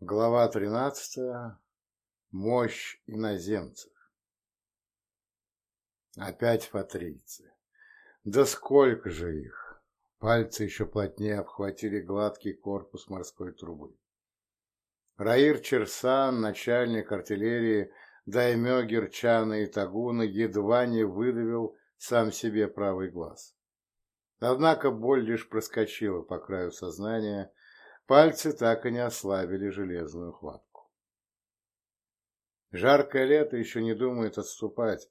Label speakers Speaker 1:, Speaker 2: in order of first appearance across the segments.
Speaker 1: Глава тринадцатая. Мощь иноземцев. Опять патрийцы. Да сколько же их! Пальцы еще плотнее обхватили гладкий корпус морской трубы. Раир Черсан, начальник артиллерии, даймё Герчана и Тагуна, едва не выдавил сам себе правый глаз. Однако боль лишь проскочила по краю сознания, Пальцы так и не ослабили железную хватку. Жаркое лето еще не думает отступать,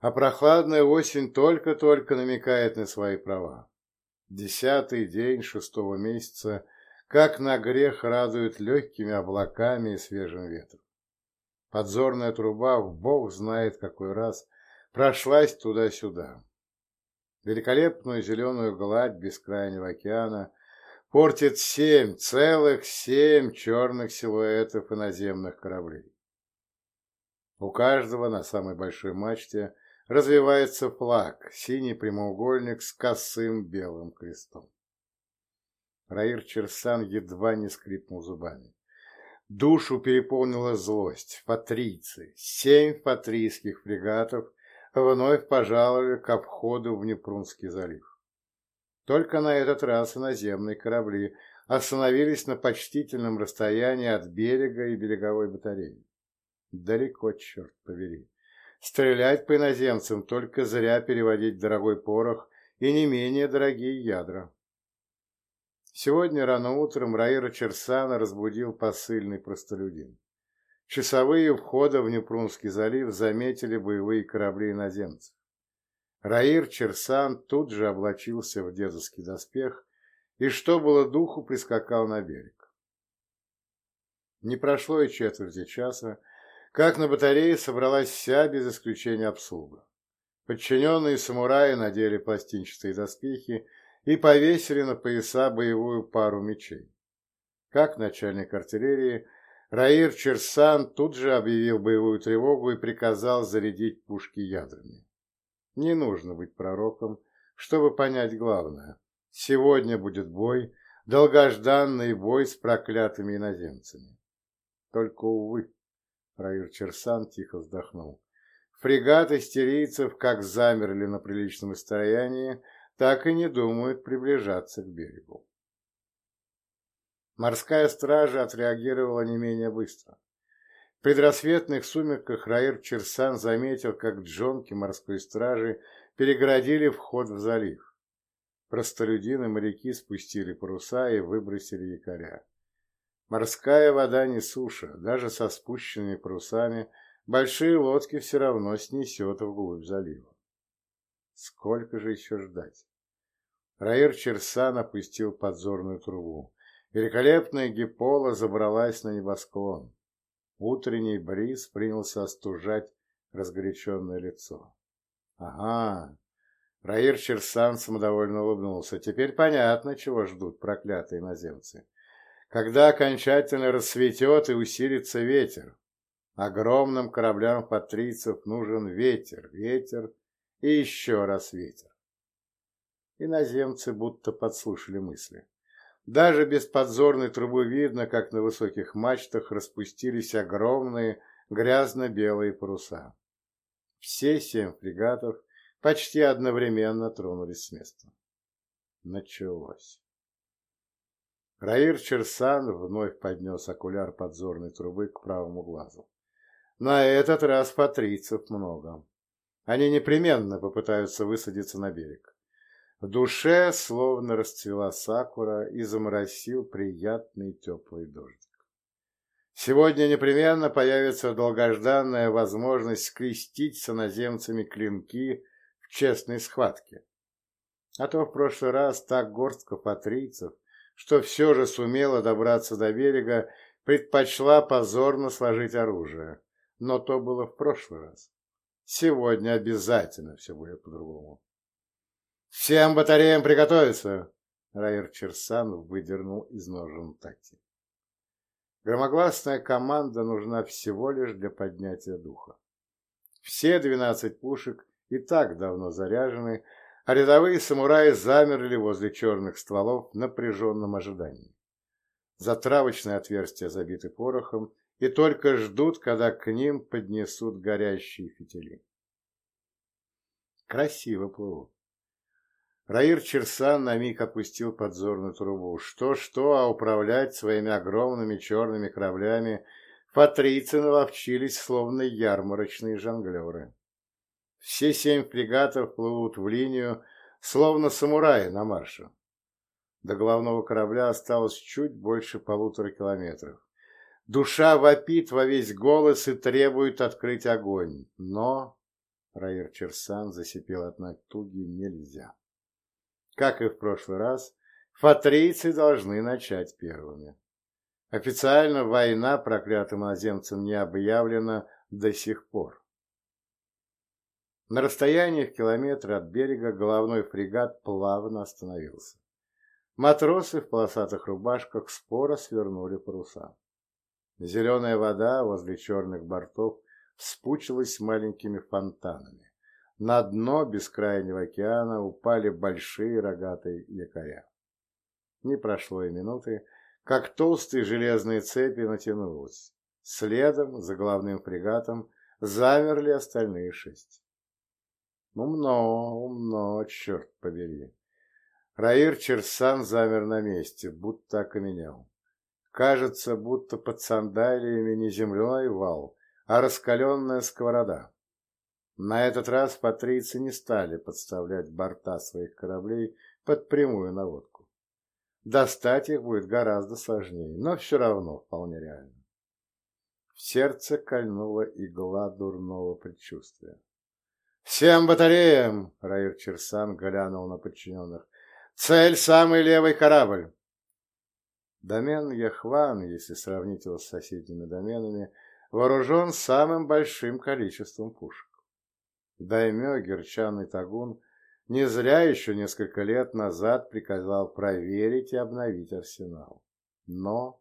Speaker 1: а прохладная осень только-только намекает на свои права. Десятый день шестого месяца, как на грех, радует легкими облаками и свежим ветром. Подзорная труба, в бог знает какой раз, прошлась туда-сюда. Великолепную зеленую гладь бескрайнего океана портит семь, целых семь черных силуэтов иноземных кораблей. У каждого на самой большой мачте развивается флаг, синий прямоугольник с косым белым крестом. Раир Черсан едва не скрипнул зубами. Душу переполнила злость. Патрийцы, семь патрийских фрегатов вновь пожаловали к обходу в Непрунский залив. Только на этот раз иноземные корабли остановились на почтительном расстоянии от берега и береговой батареи. Далеко, черт побери. Стрелять по иноземцам только зря переводить дорогой порох и не менее дорогие ядра. Сегодня рано утром Раира Черсана разбудил посыльный простолюдин. Часовые входа в Непрунский залив заметили боевые корабли иноземцев. Раир Черсан тут же облачился в дедовский доспех и, что было духу, прискакал на берег. Не прошло и четверти часа, как на батарее собралась вся, без исключения обслуга. Подчиненные самураи надели пластинчатые доспехи и повесили на пояса боевую пару мечей. Как начальник артиллерии, Раир Черсан тут же объявил боевую тревогу и приказал зарядить пушки ядрами. Не нужно быть пророком, чтобы понять главное. Сегодня будет бой, долгожданный бой с проклятыми иноземцами. Только, увы, Раир Черсан тихо вздохнул. Фрегаты стерийцев как замерли на приличном расстоянии, так и не думают приближаться к берегу. Морская стража отреагировала не менее быстро. Предрассветных сумерках Раир Черсан заметил, как джонки морской стражи перегородили вход в залив. Простолюдины моряки спустили паруса и выбросили якоря. Морская вода не суша, даже со спущенными парусами большие лодки все равно снесет вглубь залива. Сколько же еще ждать? Раир Черсан опустил подзорную трубу. Великолепная гипола забралась на небосклон. Утренний бриз принялся остужать разгоряченное лицо. Ага, Раир Черсан самодовольно улыбнулся. Теперь понятно, чего ждут проклятые иноземцы. Когда окончательно рассветет и усилится ветер. Огромным кораблям патрийцев нужен ветер, ветер и еще раз ветер. Иноземцы будто подслушали мысли. Даже без подзорной трубы видно, как на высоких мачтах распустились огромные грязно-белые паруса. Все семь фрегатов почти одновременно тронулись с места. Началось. Раир Черсан вновь поднес окуляр подзорной трубы к правому глазу. На этот раз патрийцев много. Они непременно попытаются высадиться на берег. В душе словно расцвела сакура и заморосил приятный теплый дождик. Сегодня непременно появится долгожданная возможность скрестить с иноземцами клинки в честной схватке. А то в прошлый раз так горстка патрийцев, что все же сумела добраться до берега, предпочла позорно сложить оружие. Но то было в прошлый раз. Сегодня обязательно все будет по-другому. «Всем батареям приготовиться!» Райер Черсан выдернул из ножен такти. Громогласная команда нужна всего лишь для поднятия духа. Все двенадцать пушек и так давно заряжены, а рядовые самураи замерли возле черных стволов в напряженном ожидании. Затравочные отверстия забиты порохом и только ждут, когда к ним поднесут горящие фитили. Красиво плывут. Раир Черсан на миг опустил подзорную трубу. Что-что, а управлять своими огромными черными кораблями патрийцы наловчились, словно ярмарочные жонглеры. Все семь фрегатов плывут в линию, словно самураи на марше. До главного корабля осталось чуть больше полутора километров. Душа вопит во весь голос и требует открыть огонь. Но, Раир Черсан засипел от натуги, нельзя. Как и в прошлый раз, фатрийцы должны начать первыми. Официально война проклятым иноземцам не объявлена до сих пор. На расстоянии в километр от берега головной фрегат плавно остановился. Матросы в полосатых рубашках споро свернули паруса. Зеленая вода возле черных бортов вспучилась маленькими фонтанами. На дно бескрайнего океана упали большие рогатые якоря. Не прошло и минуты, как толстые железные цепи натянулись. Следом, за главным фрегатом, замерли остальные шесть. Умно, умно, черт побери. Раир Черсан замер на месте, будто окаменел. Кажется, будто под сандалиями не земляной вал, а раскаленная сковорода. На этот раз патрийцы не стали подставлять борта своих кораблей под прямую наводку. Достать их будет гораздо сложнее, но все равно вполне реально. В сердце кольнула игла дурного предчувствия. «Всем батареям!» — Раир Черсан глянул на подчиненных. «Цель — самый левый корабль!» Домен Яхван, если сравнить его с соседними доменами, вооружен самым большим количеством пушек. Даймё Герчан Тагун не зря еще несколько лет назад приказал проверить и обновить арсенал. Но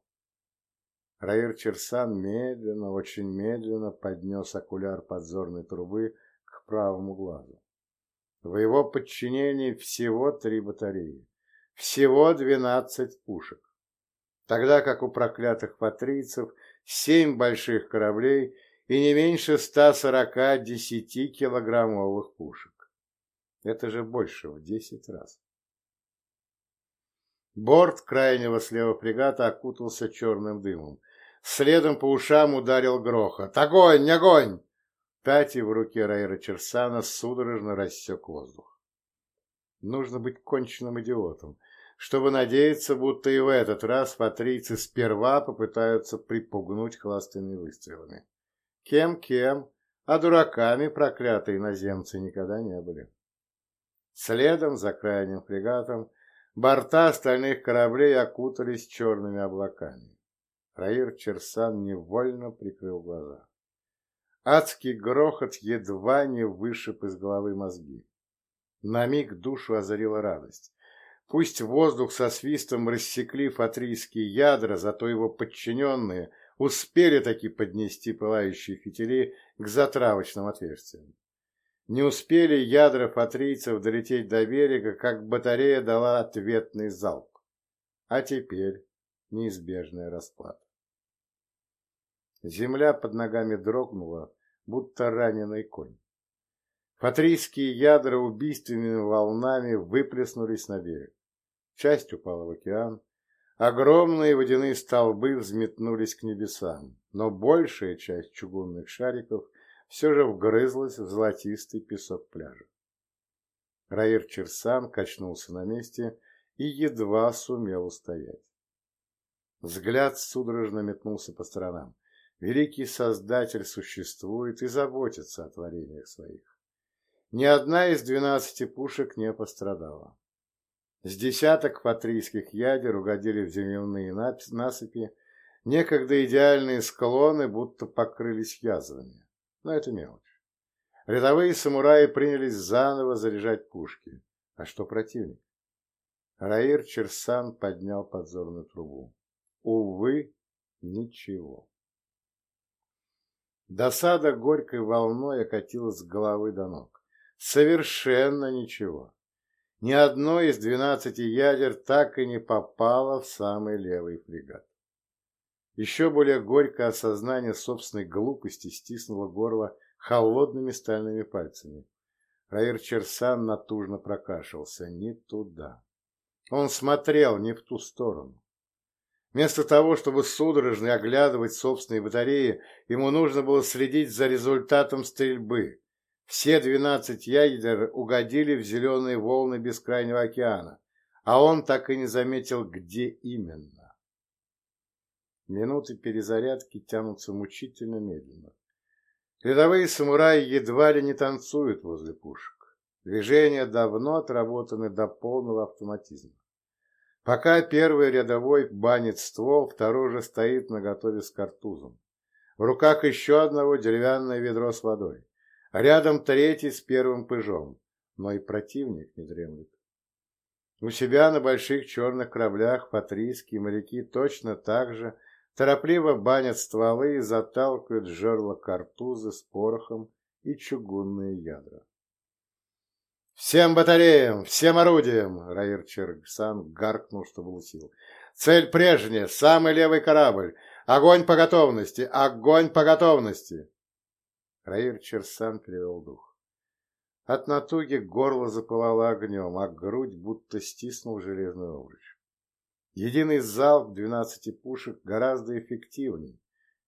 Speaker 1: Раир Черсан медленно, очень медленно поднес окуляр подзорной трубы к правому глазу. В его подчинении всего три батареи, всего двенадцать пушек, тогда как у проклятых патрийцев семь больших кораблей и не меньше 140 10-килограммовых пушек. Это же больше в 10 раз. Борт крайнего слева фрегата окутался черным дымом. Следом по ушам ударил грохот. «Огонь! Огонь!» Тати в руке Райра Черсана судорожно рассек воздух. Нужно быть конченным идиотом, чтобы надеяться, будто и в этот раз патрийцы сперва попытаются припугнуть хластыми выстрелами. Кем-кем, а дураками проклятые иноземцы никогда не были. Следом за крайним фрегатом борта остальных кораблей окутались черными облаками. Раир Черсан невольно прикрыл глаза. Адский грохот едва не вышиб из головы мозги. На миг душу озарила радость. Пусть воздух со свистом рассекли фатрийские ядра, зато его подчиненные успели таки поднести пылающие фитили к затравочным отверстиям. Не успели ядра фатрийцев долететь до берега, как батарея дала ответный залп. А теперь неизбежная расплата. Земля под ногами дрогнула, будто раненый конь. Фатрийские ядра убийственными волнами выплеснулись на берег. Часть упала в океан, Огромные водяные столбы взметнулись к небесам, но большая часть чугунных шариков все же вгрызлась в золотистый песок пляжа. Раир Черсан качнулся на месте и едва сумел устоять. Взгляд судорожно метнулся по сторонам. Великий Создатель существует и заботится о творениях своих. Ни одна из двенадцати пушек не пострадала. С десяток патрийских ядер угодили в земляные насыпи, некогда идеальные склоны будто покрылись язвами. Но это мелочь. Рядовые самураи принялись заново заряжать пушки. А что противник? Раир Черсан поднял подзорную трубу. Увы, ничего. Досада горькой волной окатилась с головы до ног. Совершенно ничего. Ни одно из двенадцати ядер так и не попало в самый левый фрегат. Еще более горькое осознание собственной глупости стиснуло горло холодными стальными пальцами. Раир Черсан натужно прокашлялся. Не туда. Он смотрел не в ту сторону. Вместо того, чтобы судорожно оглядывать собственные батареи, ему нужно было следить за результатом стрельбы. Все двенадцать ядер угодили в зеленые волны бескрайнего океана, а он так и не заметил, где именно. Минуты перезарядки тянутся мучительно медленно. Рядовые самураи едва ли не танцуют возле пушек. Движения давно отработаны до полного автоматизма. Пока первый рядовой банит ствол, второй же стоит наготове с картузом. В руках еще одного деревянное ведро с водой. Рядом третий с первым пыжом. Но и противник не дремлет. У себя на больших черных кораблях патрийские моряки точно так же торопливо банят стволы и заталкивают в жерла картузы с порохом и чугунные ядра. «Всем батареям! Всем орудиям!» Раир Чергсан гаркнул, что было сил. «Цель прежняя! Самый левый корабль! Огонь по готовности! Огонь по готовности!» Раир Черсан перевел дух. От натуги горло запылало огнем, а грудь будто стиснул железный обруч. Единый залп двенадцати пушек гораздо эффективнее,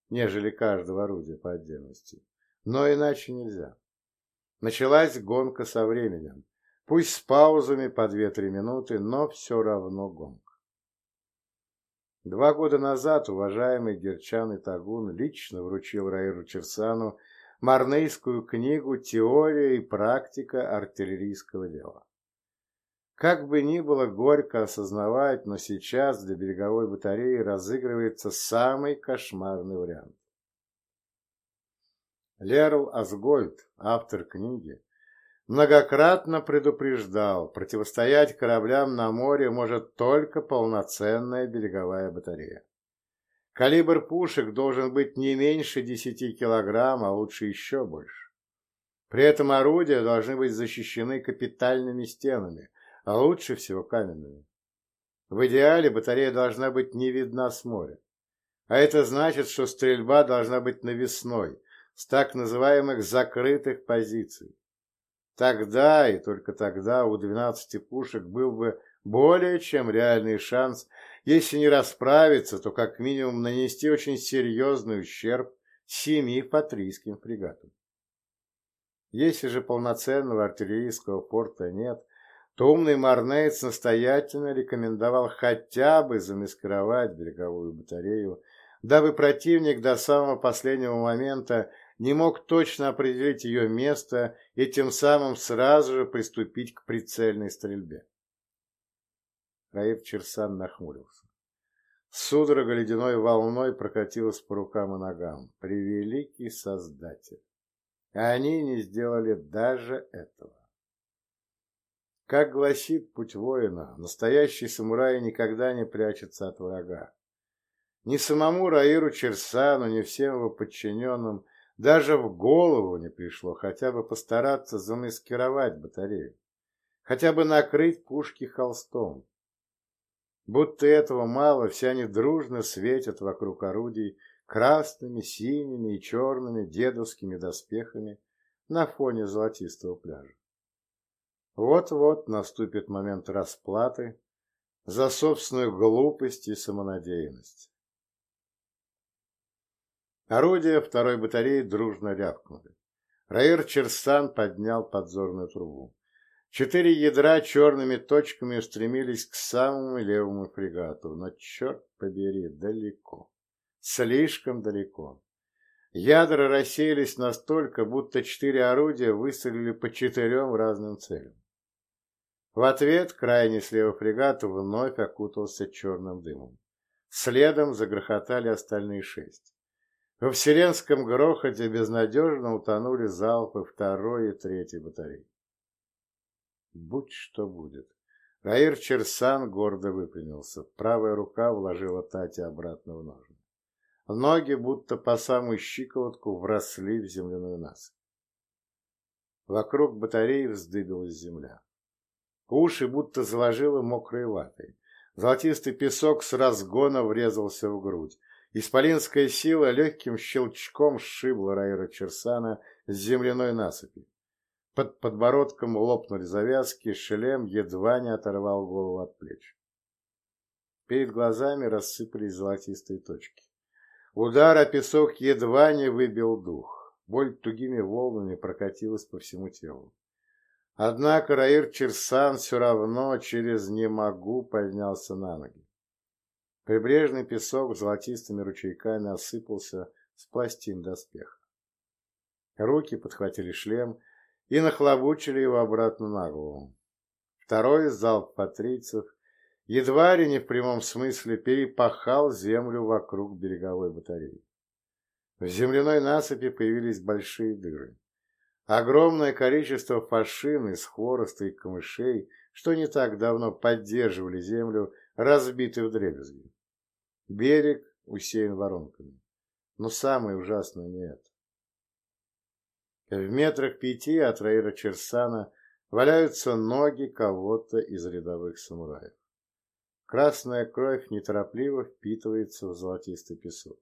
Speaker 1: нежели каждого орудия по отдельности. Но иначе нельзя. Началась гонка со временем. Пусть с паузами по 2-3 минуты, но все равно гонка. Два года назад уважаемый Герчан Тагун лично вручил Раиру Черсану Марнейскую книгу «Теория и практика артиллерийского дела». Как бы ни было горько осознавать, но сейчас для береговой батареи разыгрывается самый кошмарный вариант. Лерл Асгольд, автор книги, многократно предупреждал, противостоять кораблям на море может только полноценная береговая батарея. Калибр пушек должен быть не меньше 10 килограмм, а лучше еще больше. При этом орудия должны быть защищены капитальными стенами, а лучше всего каменными. В идеале батарея должна быть не видна с моря. А это значит, что стрельба должна быть навесной, с так называемых закрытых позиций. Тогда и только тогда у 12 пушек был бы более чем реальный шанс, если не расправиться, то как минимум нанести очень серьезный ущерб семи патрийским фрегатам. Если же полноценного артиллерийского порта нет, то умный Марнейц настоятельно рекомендовал хотя бы замаскировать береговую батарею, дабы противник до самого последнего момента не мог точно определить ее место и тем самым сразу же приступить к прицельной стрельбе. Раид Черсан нахмурился. Судорога ледяной волной прокатилась по рукам и ногам. Превеликий Создатель! Они не сделали даже этого. Как гласит путь воина, настоящий самурай никогда не прячется от врага. Ни самому Раиру Черсану, ни всем его подчиненным даже в голову не пришло хотя бы постараться замаскировать батарею, хотя бы накрыть пушки холстом. Будто этого мало, все они дружно светят вокруг орудий красными, синими и черными дедовскими доспехами на фоне золотистого пляжа. Вот-вот наступит момент расплаты за собственную глупость и самонадеянность. Орудия второй батареи дружно рявкнули. Раир Черсан поднял подзорную трубу. Четыре ядра черными точками устремились к самому левому фрегату, но, черт побери, далеко. Слишком далеко. Ядра рассеялись настолько, будто четыре орудия выстрелили по четырем разным целям. В ответ крайний слева фрегат вновь окутался черным дымом. Следом загрохотали остальные шесть. Во вселенском грохоте безнадежно утонули залпы второй и третьей батареи. Будь что будет. Раир Черсан гордо выпрямился. Правая рука вложила Тати обратно в ножны. Ноги, будто по самую щиколотку, вросли в земляную насыпь. Вокруг батареи вздыбилась земля. Уши будто заложило мокрой ватой. Золотистый песок с разгона врезался в грудь Исполинская сила легким щелчком сшибла Раира Черсана с земляной насыпи. Под подбородком лопнули завязки, шлем едва не оторвал голову от плеч. Перед глазами рассыпались золотистые точки. Удар о песок едва не выбил дух. Боль тугими волнами прокатилась по всему телу. Однако Раир Черсан все равно через «не могу» поднялся на ноги. Прибрежный песок золотистыми ручейками осыпался с пластин доспеха. Руки подхватили шлем и нахлобучили его обратно на голову. Второй залп патрийцев едва ли не в прямом смысле перепахал землю вокруг береговой батареи. В земляной насыпи появились большие дыры. Огромное количество фашин из хвороста и камышей, что не так давно поддерживали землю, разбиты в дребезги. Берег усеян воронками. Но самое ужасное не это. В метрах пяти от Раира Черсана валяются ноги кого-то из рядовых самураев. Красная кровь неторопливо впитывается в золотистый песок.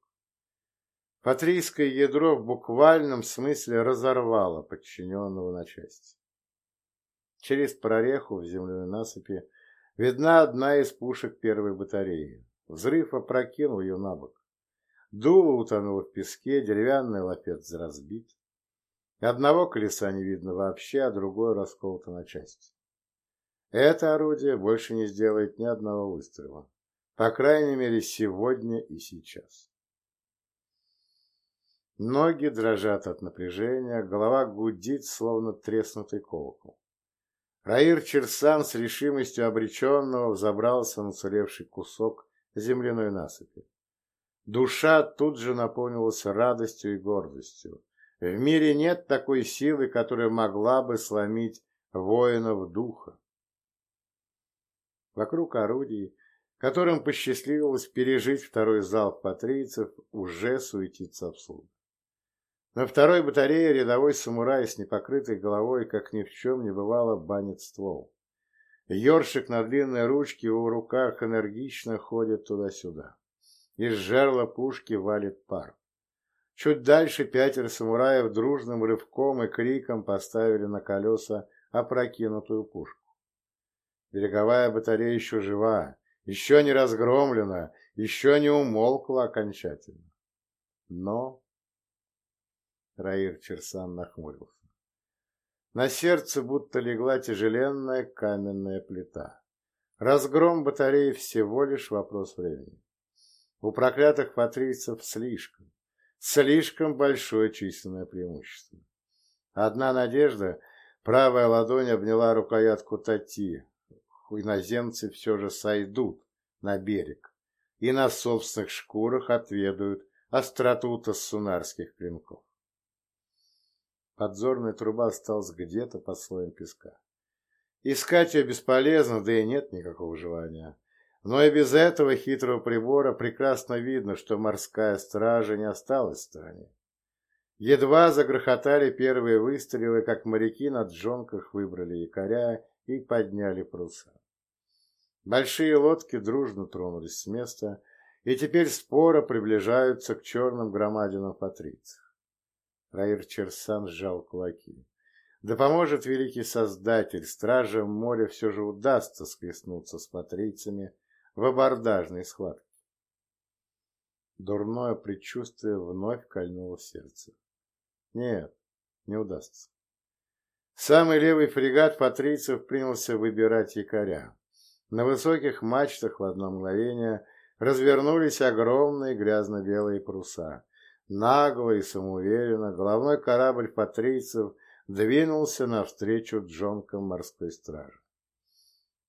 Speaker 1: Патрийское ядро в буквальном смысле разорвало подчиненного на части. Через прореху в земляной насыпи видна одна из пушек первой батареи. Взрыв опрокинул ее на бок. Дуло утонуло в песке, деревянный лафет разбит. Одного колеса не видно вообще, а другое расколото на части. Это орудие больше не сделает ни одного выстрела. По крайней мере, сегодня и сейчас. Ноги дрожат от напряжения, голова гудит, словно треснутый колокол. Раир Черсан с решимостью обреченного взобрался на уцелевший кусок земляной насыпи. Душа тут же наполнилась радостью и гордостью. В мире нет такой силы, которая могла бы сломить воинов духа. Вокруг орудий, которым посчастливилось пережить второй залп патрийцев, уже суетится обслуга. На второй батарее рядовой самурай с непокрытой головой, как ни в чем не бывало, банит ствол. Ёршик на длинной ручке в руках энергично ходит туда-сюда. Из жерла пушки валит пар. Чуть дальше пятеро самураев дружным рывком и криком поставили на колеса опрокинутую пушку. Береговая батарея еще жива, еще не разгромлена, еще не умолкла окончательно. Но Раир Черсан нахмурился. На сердце будто легла тяжеленная каменная плита. Разгром батареи всего лишь вопрос времени. У проклятых патрийцев слишком, слишком большое численное преимущество. Одна надежда, правая ладонь обняла рукоятку Тати. Иноземцы все же сойдут на берег и на собственных шкурах отведают остроту тассунарских клинков. Подзорная труба осталась где-то под слоем песка. Искать ее бесполезно, да и нет никакого желания. Но и без этого хитрого прибора прекрасно видно, что морская стража не осталась в стороне. Едва загрохотали первые выстрелы, как моряки на джонках выбрали якоря и подняли паруса. Большие лодки дружно тронулись с места и теперь споро приближаются к черным громадинам патрицев. Раир Черсан сжал кулаки. Да поможет великий Создатель, стражам моря все же удастся схлестнуться с патрийцами в абордажной схватке. Дурное предчувствие вновь кольнуло сердце. Нет, не удастся. Самый левый фрегат патрийцев принялся выбирать якоря. На высоких мачтах в одно мгновение развернулись огромные грязно-белые паруса. Нагло и самоуверенно головной корабль патрийцев двинулся навстречу джонкам морской стражи.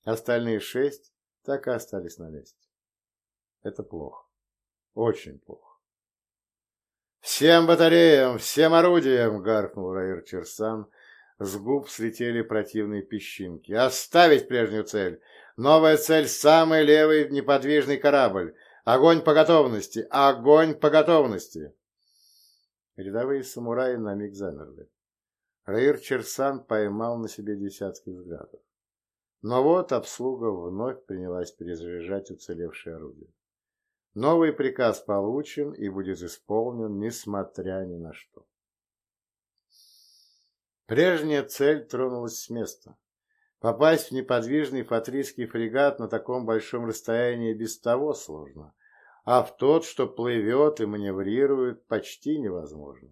Speaker 1: Остальные шесть так и остались на месте. Это плохо. Очень плохо. «Всем батареям! Всем орудиям!» — гаркнул Раир Черсан. С губ слетели противные песчинки. «Оставить прежнюю цель! Новая цель — самый левый неподвижный корабль! Огонь по готовности! Огонь по готовности!» Рядовые самураи на миг замерли. Раир Черсан поймал на себе десятки взглядов. Но вот обслуга вновь принялась перезаряжать уцелевшие орудия. Новый приказ получен и будет исполнен, несмотря ни на что. Прежняя цель тронулась с места. Попасть в неподвижный фатрийский фрегат на таком большом расстоянии без того сложно, а в тот, что плывет и маневрирует, почти невозможно.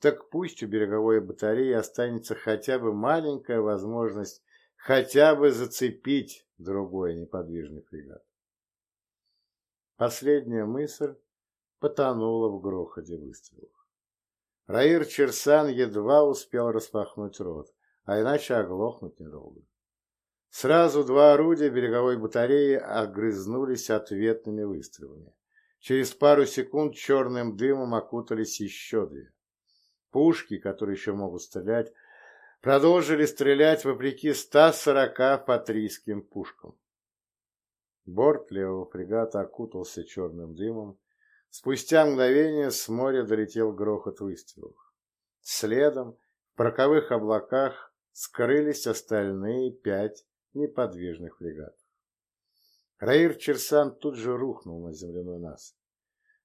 Speaker 1: Так пусть у береговой батареи останется хотя бы маленькая возможность хотя бы зацепить другой неподвижный фрегат. Последняя мысль потонула в грохоте выстрелов. Раир Черсан едва успел распахнуть рот, а иначе оглохнуть недолго. Сразу два орудия береговой батареи огрызнулись ответными выстрелами. Через пару секунд черным дымом окутались еще две. Пушки, которые еще могут стрелять, продолжили стрелять вопреки 140 патрийским пушкам. Борт левого фрегата окутался черным дымом. Спустя мгновение с моря долетел грохот выстрелов. Следом в парковых облаках скрылись остальные пять неподвижных фрегатов. Раир Черсан тут же рухнул на земляной нас.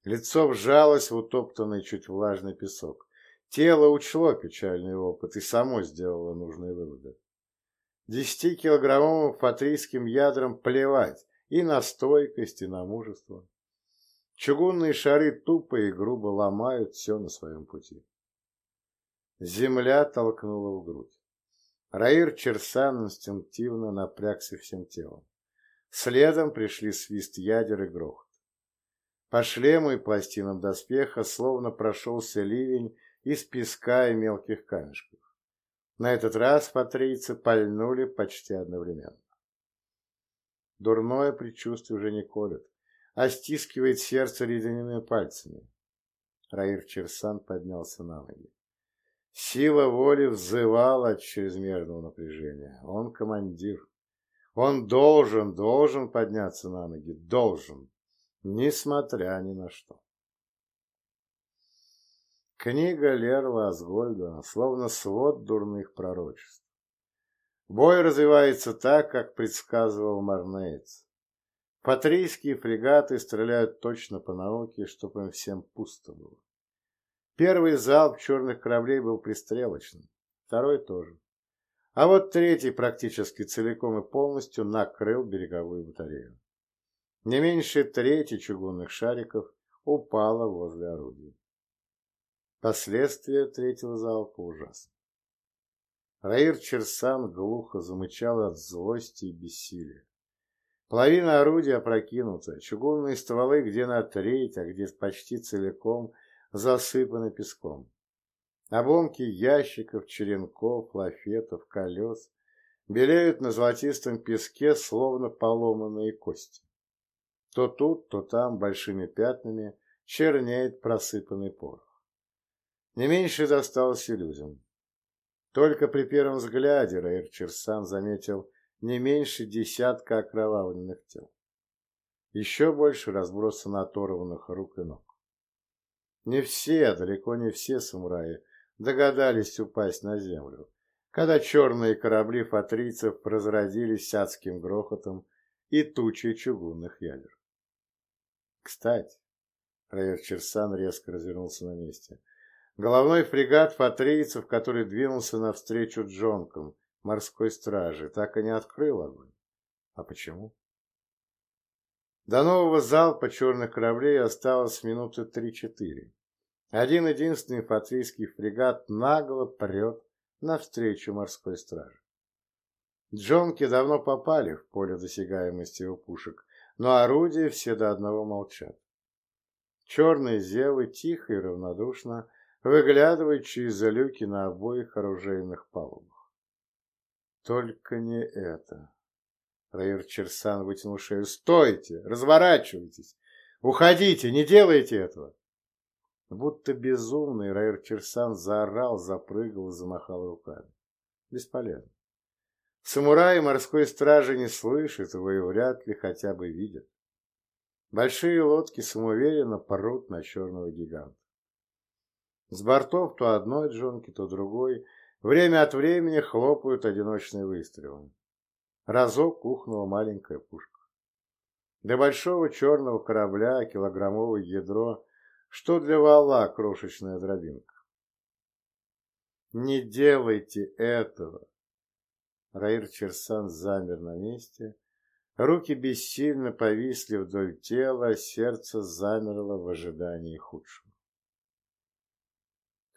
Speaker 1: Лицо вжалось в утоптанный чуть влажный песок. Тело учло печальный опыт и само сделало нужные выводы. Десятикилограммовым фатрийским ядрам плевать и на стойкость, и на мужество. Чугунные шары тупо и грубо ломают все на своем пути. Земля толкнула в грудь. Раир Черсан инстинктивно напрягся всем телом. Следом пришли свист ядер и грохот. По шлему и пластинам доспеха словно прошелся ливень из песка и мелких камешков. На этот раз патрийцы пальнули почти одновременно. Дурное предчувствие уже не колет, а стискивает сердце ледяными пальцами. Раир Черсан поднялся на ноги. Сила воли взывала от чрезмерного напряжения. Он командир. Он должен, должен подняться на ноги. Должен. Несмотря ни на что. Книга Лерва Асгольда, словно свод дурных пророчеств. Бой развивается так, как предсказывал Марнеец. Патрийские фрегаты стреляют точно по науке, чтобы им всем пусто было. Первый залп черных кораблей был пристрелочным, второй тоже. А вот третий практически целиком и полностью накрыл береговую батарею. Не меньше трети чугунных шариков упало возле орудий. Последствия третьего залпа ужасны. Раир Черсан глухо замычал от злости и бессилия. Половина орудия опрокинута, чугунные стволы где на треть, а где почти целиком засыпаны песком. Обломки ящиков, черенков, лафетов, колес белеют на золотистом песке, словно поломанные кости. То тут, то там большими пятнами чернеет просыпанный порох. Не меньше досталось и людям. Только при первом взгляде Рейр Черсан заметил не меньше десятка окровавленных тел. Еще больше разбросано оторванных рук и ног. Не все, далеко не все самураи догадались упасть на землю, когда черные корабли фатрийцев разродились адским грохотом и тучей чугунных ядер. Кстати, Рейер Черсан резко развернулся на месте. Головной фрегат фатрийцев, который двинулся навстречу джонкам морской стражи, так и не открыл огонь. А почему? До нового залпа черных кораблей осталось минуты три-четыре. Один-единственный фатрийский фрегат нагло прет навстречу морской страже. Джонки давно попали в поле досягаемости у пушек, но орудия все до одного молчат. Черные зевы тихо и равнодушно выглядывает через люки на обоих оружейных палубах. Только не это. Раир Черсан вытянул шею. «Стойте! Разворачивайтесь! Уходите! Не делайте этого!» Будто безумный Раир Черсан заорал, запрыгал и замахал руками. Бесполезно. Самураи морской стражи не слышат его и вряд ли хотя бы видят. Большие лодки самоуверенно порут на черного гиганта. С бортов то одной джонки, то другой время от времени хлопают одиночные выстрелы. Разок ухнула маленькая пушка. Для большого черного корабля килограммовое ядро, что для вала крошечная дробинка. «Не делайте этого!» Раир Черсан замер на месте, руки бессильно повисли вдоль тела, сердце замерло в ожидании худшего.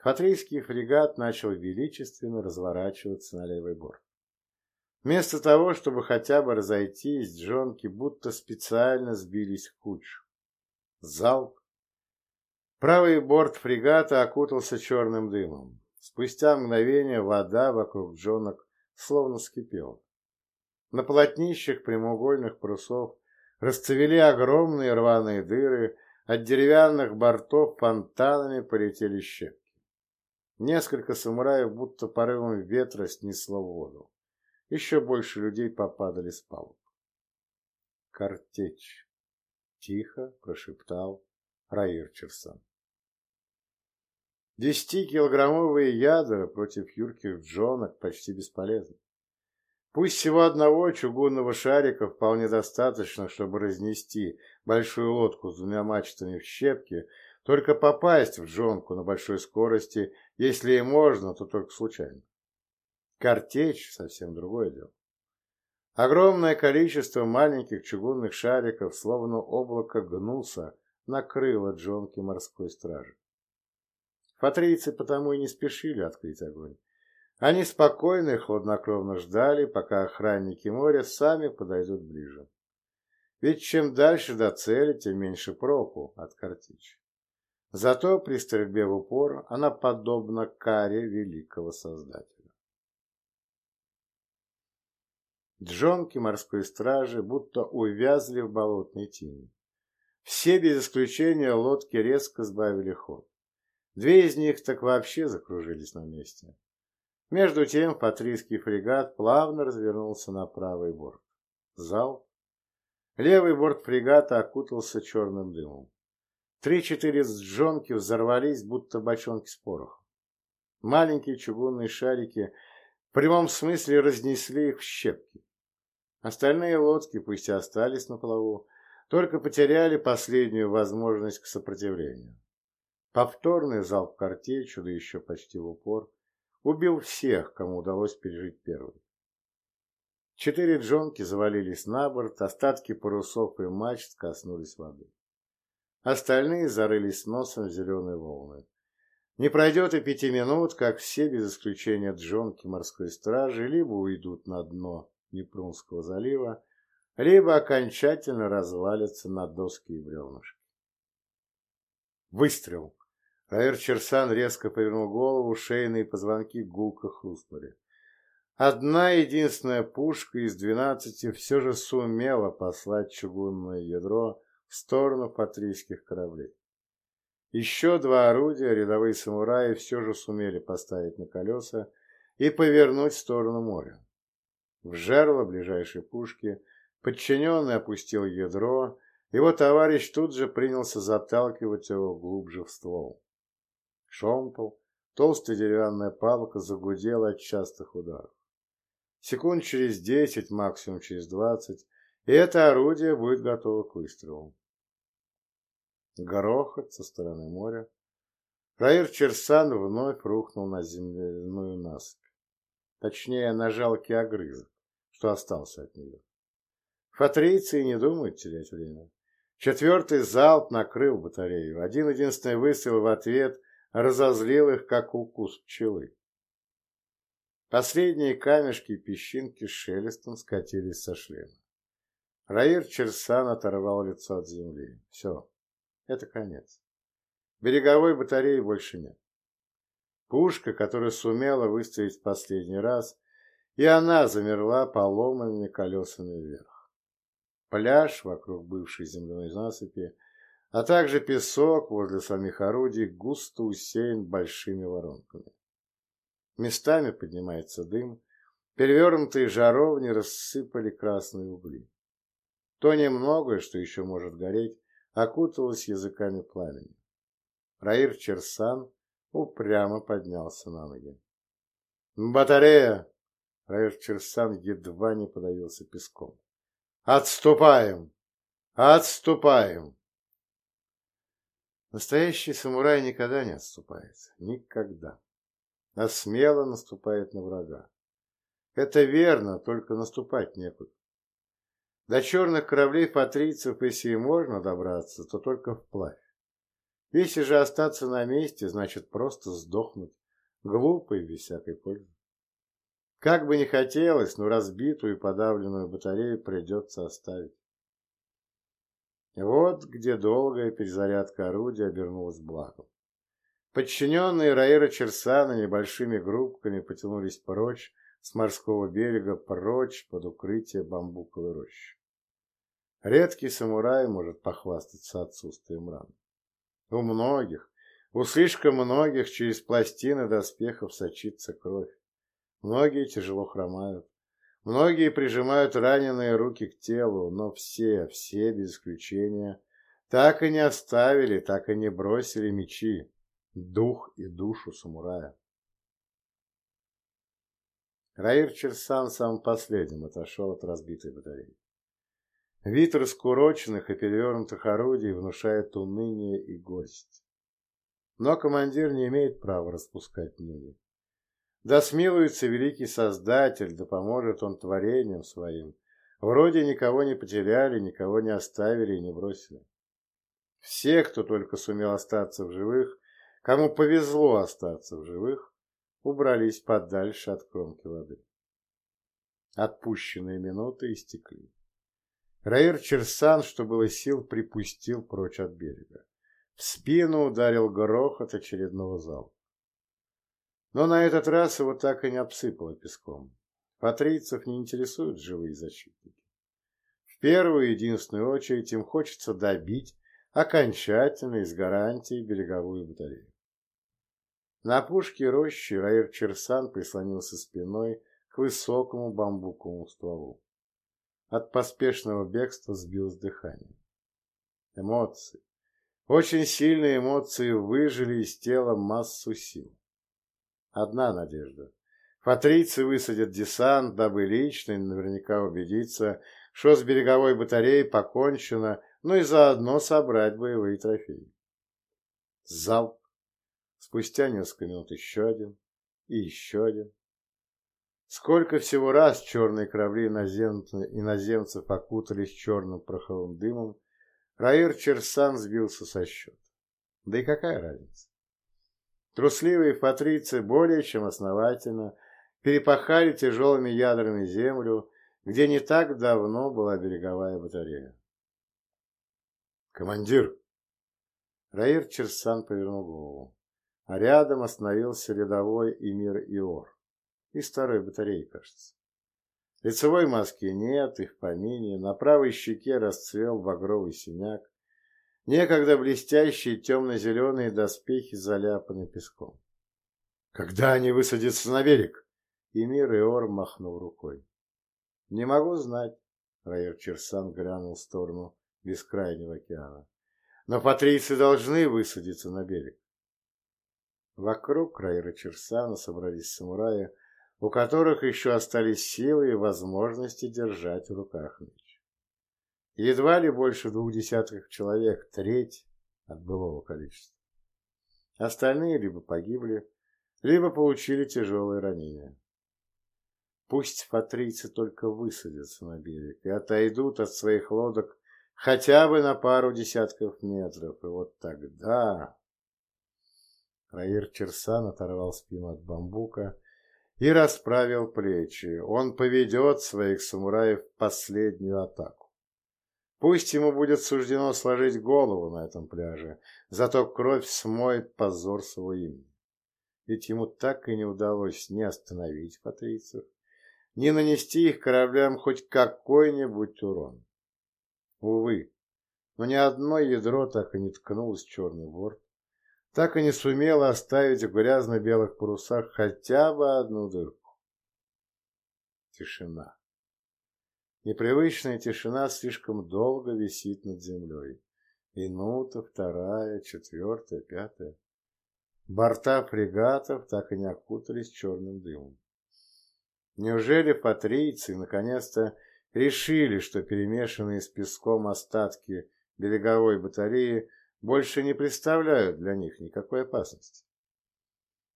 Speaker 1: Хатрийский фрегат начал величественно разворачиваться на левый борт. Вместо того, чтобы хотя бы разойтись, джонки будто специально сбились в кучу. Залп. Правый борт фрегата окутался черным дымом. Спустя мгновение вода вокруг джонок словно вскипела. На полотнищах прямоугольных парусов расцвели огромные рваные дыры, от деревянных бортов фонтанами полетели щепки. Несколько самураев будто порывом ветра снесло воду. Еще больше людей попадали с палуб. «Картечь!» — тихо прошептал Раирчерсон. Десятикилограммовые ядра против юрких джонок почти бесполезны. Пусть всего одного чугунного шарика вполне достаточно, чтобы разнести большую лодку с двумя мачтами в щепки, только попасть в джонку на большой скорости, если и можно, то только случайно. Картечь — совсем другое дело. Огромное количество маленьких чугунных шариков, словно облако гнуса, накрыло джонки морской стражи. Патрийцы потому и не спешили открыть огонь. Они спокойно и хладнокровно ждали, пока охранники моря сами подойдут ближе. Ведь чем дальше до цели, тем меньше проку от картечи. Зато при стрельбе в упор она подобна каре великого создателя. Джонки морской стражи будто увязли в болотной тени. Все без исключения лодки резко сбавили ход. Две из них так вообще закружились на месте. Между тем патрийский фрегат плавно развернулся на правый борт. Зал. Левый борт фрегата окутался черным дымом. Три-четыре джонки взорвались, будто бочонки с порохом. Маленькие чугунные шарики в прямом смысле разнесли их в щепки. Остальные лодки, пусть и остались на плаву, только потеряли последнюю возможность к сопротивлению. Повторный залп картечью, да еще почти в упор, убил всех, кому удалось пережить первый. Четыре джонки завалились на борт, остатки парусов и мачт коснулись воды. Остальные зарылись носом в зеленые волны. Не пройдет и пяти минут, как все, без исключения джонки морской стражи, либо уйдут на дно Непрунского залива, либо окончательно развалится на доски и бревнышки. Выстрел! Раэр Черсан резко повернул голову, шейные позвонки гулко хрустнули. Одна единственная пушка из двенадцати все же сумела послать чугунное ядро в сторону патрийских кораблей. Еще два орудия рядовые самураи все же сумели поставить на колеса и повернуть в сторону моря. В жерло ближайшей пушки подчиненный опустил ядро, его товарищ тут же принялся заталкивать его глубже в ствол. Шомпол, толстая деревянная палка загудела от частых ударов. Секунд через десять, максимум через двадцать, и это орудие будет готово к выстрелу. Грохот со стороны моря. Раир Черсан вновь рухнул на земляную насыпь. Точнее, на жалкий огрызок, что остался от нее. Фатрийцы не думают терять время. Четвертый залп накрыл батарею. Один-единственный выстрел в ответ разозлил их, как укус пчелы. Последние камешки и песчинки шелестом скатились со шлема. Раир Черсан оторвал лицо от земли. Все, это конец. Береговой батареи больше нет. Пушка, которая сумела выставить в последний раз, и она замерла поломанными колесами вверх. Пляж вокруг бывшей земляной насыпи а также песок возле самих орудий густо усеян большими воронками. Местами поднимается дым, перевернутые жаровни рассыпали красные угли. То немногое, что еще может гореть, окуталось языками пламени. Раир Черсан упрямо поднялся на ноги. «Батарея!» Раир Черсан едва не подавился песком. «Отступаем!» Отступаем! Настоящий самурай никогда не отступает. Никогда. А смело наступает на врага. Это верно, только наступать некуда. До черных кораблей патрийцев, если и можно добраться, то только вплавь. Если же остаться на месте, значит просто сдохнуть. Глупо и без всякой пользы. Как бы ни хотелось, но разбитую и подавленную батарею придется оставить. Вот где долгая перезарядка орудия обернулась благом. Подчиненные Раира Черсана небольшими группками потянулись прочь с морского берега, прочь под укрытие бамбуковой рощи. Редкий самурай может похвастаться отсутствием ран. У многих, у слишком многих через пластины доспехов сочится кровь. Многие тяжело хромают. Многие прижимают раненые руки к телу, но все, все без исключения, так и не оставили, так и не бросили мечи, дух и душу самурая. Раир Черсан самым последним отошел от разбитой батареи. Вид раскуроченных и перевернутых орудий внушает уныние и гость. Но командир не имеет права распускать мнение. Да смилуется великий Создатель, да поможет он творением своим. Вроде никого не потеряли, никого не оставили и не бросили. Все, кто только сумел остаться в живых, кому повезло остаться в живых, убрались подальше от кромки воды. Отпущенные минуты истекли. Раир Черсан, что было сил, припустил прочь от берега. В спину ударил грохот очередного залпа. Но на этот раз его так и не обсыпало песком. Патрийцев не интересуют живые защитники. В первую и единственную очередь им хочется добить окончательно и с гарантией береговую батарею. На пушке рощи Раир Черсан прислонился спиной к высокому бамбуковому стволу. От поспешного бегства сбил с дыхания. Эмоции. Очень сильные эмоции выжили из тела массу сил. Одна надежда. Патрийцы высадят десант, дабы лично наверняка убедиться, что с береговой батареей покончено, но и заодно собрать боевые трофеи. Залп. Спустя несколько минут еще один. И еще один. Сколько всего раз черные корабли иноземцев окутались черным пороховым дымом, Раир Черсан сбился со счета. Да и какая разница? Трусливые патрицы более чем основательно перепахали тяжелыми ядрами землю, где не так давно была береговая батарея. «Командир!» Раир Черсан повернул голову, а рядом остановился рядовой Эмир Иор. Из старой батареи, кажется. Лицевой маски нет, и в помине, на правой щеке расцвел багровый синяк, Некогда блестящие темно-зеленые доспехи заляпаны песком. «Когда они высадятся на берег?» И Мир Иор махнул рукой. «Не могу знать», — Райер Черсан глянул в сторону бескрайнего океана. «Но патрийцы должны высадиться на берег». Вокруг Райера Черсана собрались самураи, у которых еще остались силы и возможности держать в руках меч. Едва ли больше двух десятков человек, треть от былого количества. Остальные либо погибли, либо получили тяжелые ранения. Пусть патрийцы только высадятся на берег и отойдут от своих лодок хотя бы на пару десятков метров, и вот тогда... Раир Черсан оторвал спину от бамбука и расправил плечи. Он поведет своих самураев в последнюю атаку. Пусть ему будет суждено сложить голову на этом пляже, зато кровь смоет позор своего имени. Ведь ему так и не удалось ни остановить патрицев, ни нанести их кораблям хоть какой-нибудь урон. Увы, но ни одно ядро так и не ткнулось в черный борт, так и не сумело оставить в грязно-белых парусах хотя бы одну дырку. Тишина. Непривычная тишина слишком долго висит над землей. Минута, вторая, четвертая, пятая. Борта фрегатов так и не окутались черным дымом. Неужели патрийцы наконец-то решили, что перемешанные с песком остатки береговой батареи больше не представляют для них никакой опасности.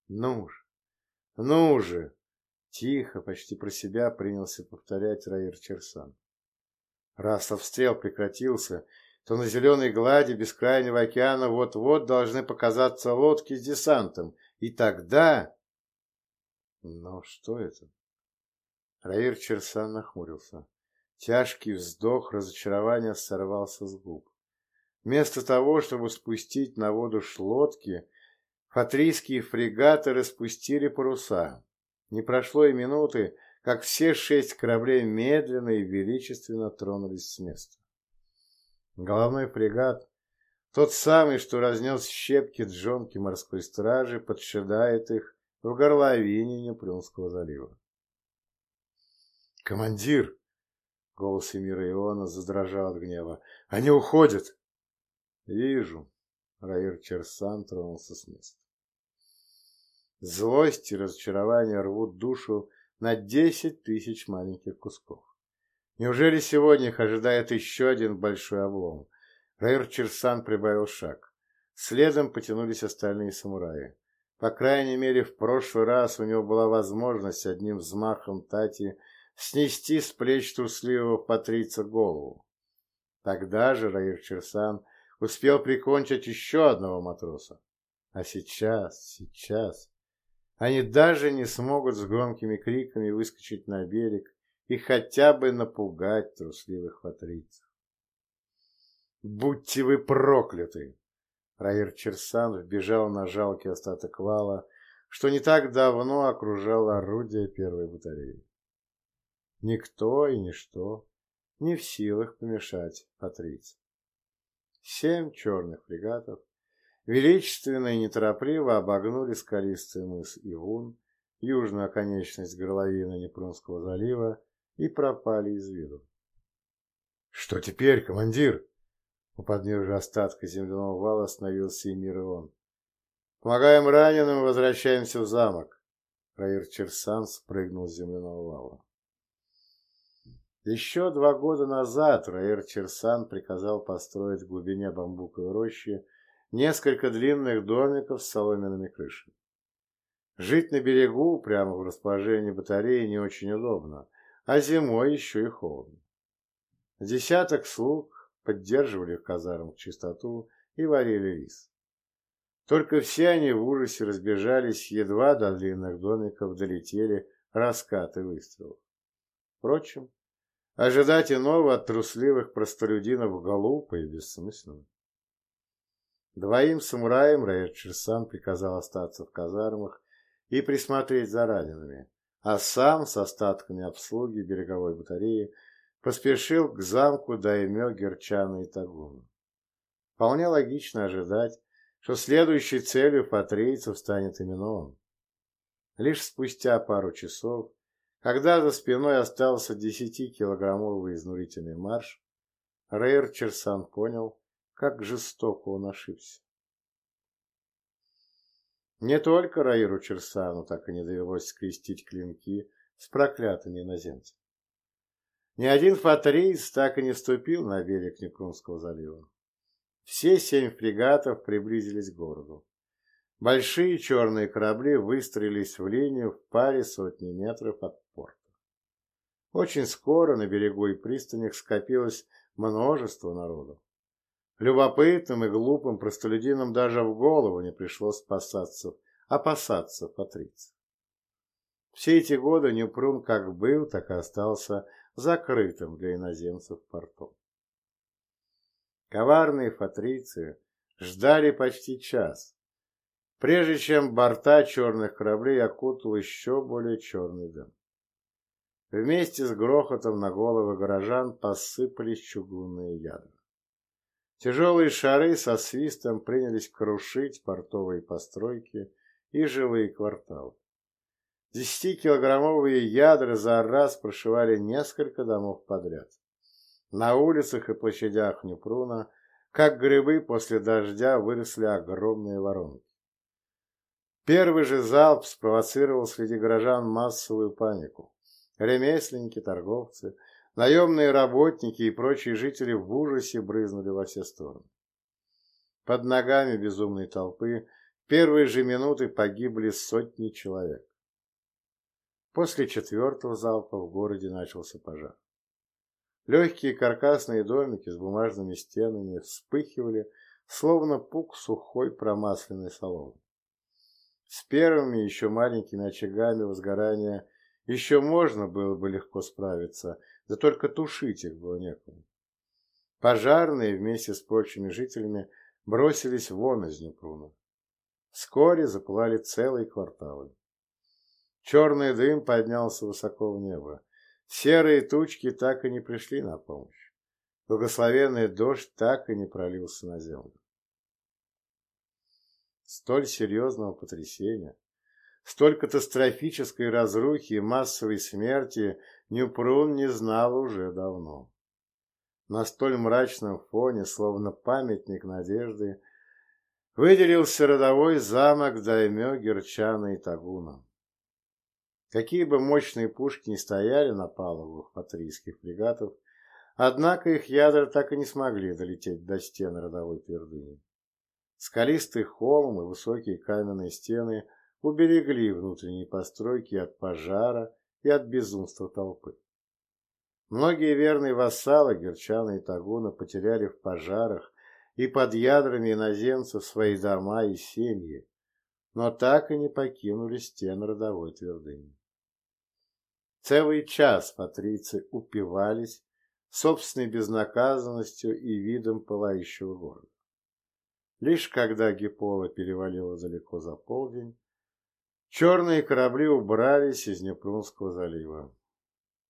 Speaker 1: «Ну же! Ну же!» Тихо, почти про себя принялся повторять Раир Черсан. Раз обстрел прекратился, то на зеленой глади бескрайнего океана вот-вот должны показаться лодки с десантом, и тогда... Но что это? Раир Черсан нахмурился. Тяжкий вздох разочарования сорвался с губ. Вместо того, чтобы спустить на воду шлотки, фатрийские фрегаты распустили паруса. Не прошло и минуты, как все шесть кораблей медленно и величественно тронулись с места. Головной фрегат, тот самый, что разнес щепки джонки морской стражи, подшедает их в горловине Непрюнского залива. «Командир!» — голос Эмира Иона задрожал от гнева. «Они уходят!» «Вижу!» — Раир Черсан тронулся с места. Злость и разочарование рвут душу на десять тысяч маленьких кусков. Неужели сегодня их ожидает еще один большой облом? Рейр Черсан прибавил шаг. Следом потянулись остальные самураи. По крайней мере, в прошлый раз у него была возможность одним взмахом Тати снести с плеч трусливого патрица голову. Тогда же Раир Черсан успел прикончить еще одного матроса. А сейчас, сейчас... Они даже не смогут с громкими криками выскочить на берег и хотя бы напугать трусливых патрицев. «Будьте вы прокляты!» Раир Черсан вбежал на жалкий остаток вала, что не так давно окружало орудие первой батареи. Никто и ничто не в силах помешать патрицам. Семь черных фрегатов величественно и неторопливо обогнули скалистый мыс Ивун, южную оконечность горловины Непрунского залива и пропали из виду. «Что теперь, командир?» У подножия остатка земляного вала остановился Эмир Ион. «Помогаем раненым возвращаемся в замок». Раир Черсан спрыгнул с земляного вала. Еще два года назад Раир Черсан приказал построить в глубине бамбуковой рощи несколько длинных домиков с соломенными крышами. Жить на берегу, прямо в расположении батареи, не очень удобно, а зимой еще и холодно. Десяток слуг поддерживали в казармах чистоту и варили рис. Только все они в ужасе разбежались, едва до длинных домиков долетели раскаты выстрелов. Впрочем, ожидать иного от трусливых простолюдинов глупо и бессмысленно. Двоим самураям Раэр Черсан приказал остаться в казармах и присмотреть за ранеными, а сам с остатками обслуги береговой батареи поспешил к замку Даймё Герчана и Тагуна. Вполне логично ожидать, что следующей целью патрийцев станет именно он. Лишь спустя пару часов, когда за спиной остался десятикилограммовый изнурительный марш, Рейр Черсан понял, как жестоко он ошибся. Не только Раиру Черсану так и не довелось скрестить клинки с проклятыми иноземцами. Ни один фатрейс так и не ступил на берег Некрунского залива. Все семь фрегатов приблизились к городу. Большие черные корабли выстроились в линию в паре сотни метров от. Очень скоро на берегу и пристанях скопилось множество народу. Любопытным и глупым простолюдинам даже в голову не пришло спасаться, опасаться патриции. Все эти годы Нюпрун как был, так и остался закрытым для иноземцев портом. Коварные патриции ждали почти час, прежде чем борта черных кораблей окутал еще более черный дым. Вместе с грохотом на головы горожан посыпались чугунные ядра. Тяжелые шары со свистом принялись крушить портовые постройки и жилые кварталы. Десятикилограммовые ядра за раз прошивали несколько домов подряд. На улицах и площадях Нюпруна, как грибы после дождя, выросли огромные воронки. Первый же залп спровоцировал среди горожан массовую панику. Ремесленники, торговцы, Наемные работники и прочие жители в ужасе брызнули во все стороны. Под ногами безумной толпы в первые же минуты погибли сотни человек. После четвертого залпа в городе начался пожар. Легкие каркасные домики с бумажными стенами вспыхивали, словно пук сухой промасленной соломы. С первыми еще маленькими очагами возгорания еще можно было бы легко справиться, да только тушить их было некому. Пожарные вместе с прочими жителями бросились вон из Днепруна. Вскоре запылали целые кварталы. Черный дым поднялся высоко в небо. Серые тучки так и не пришли на помощь. Благословенный дождь так и не пролился на землю. Столь серьезного потрясения, столь катастрофической разрухи и массовой смерти Нюпрун не знал уже давно. На столь мрачном фоне, словно памятник надежды, выделился родовой замок Даймё Герчана и Тагуна. Какие бы мощные пушки ни стояли на палубах патрийских фрегатов, однако их ядра так и не смогли долететь до стен родовой твердыни. Скалистый холм и высокие каменные стены уберегли внутренние постройки от пожара и от безумства толпы. Многие верные вассалы Герчана и Тагуна потеряли в пожарах и под ядрами иноземцев свои дома и семьи, но так и не покинули стен родовой твердыни. Целый час патрицы упивались собственной безнаказанностью и видом пылающего города. Лишь когда Гипола перевалила далеко за полдень, черные корабли убрались из Непрунского залива.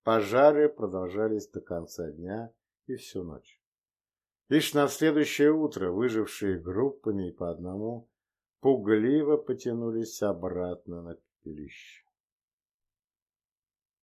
Speaker 1: Пожары продолжались до конца дня и всю ночь. Лишь на следующее утро выжившие группами и по одному пугливо потянулись обратно на пепелище.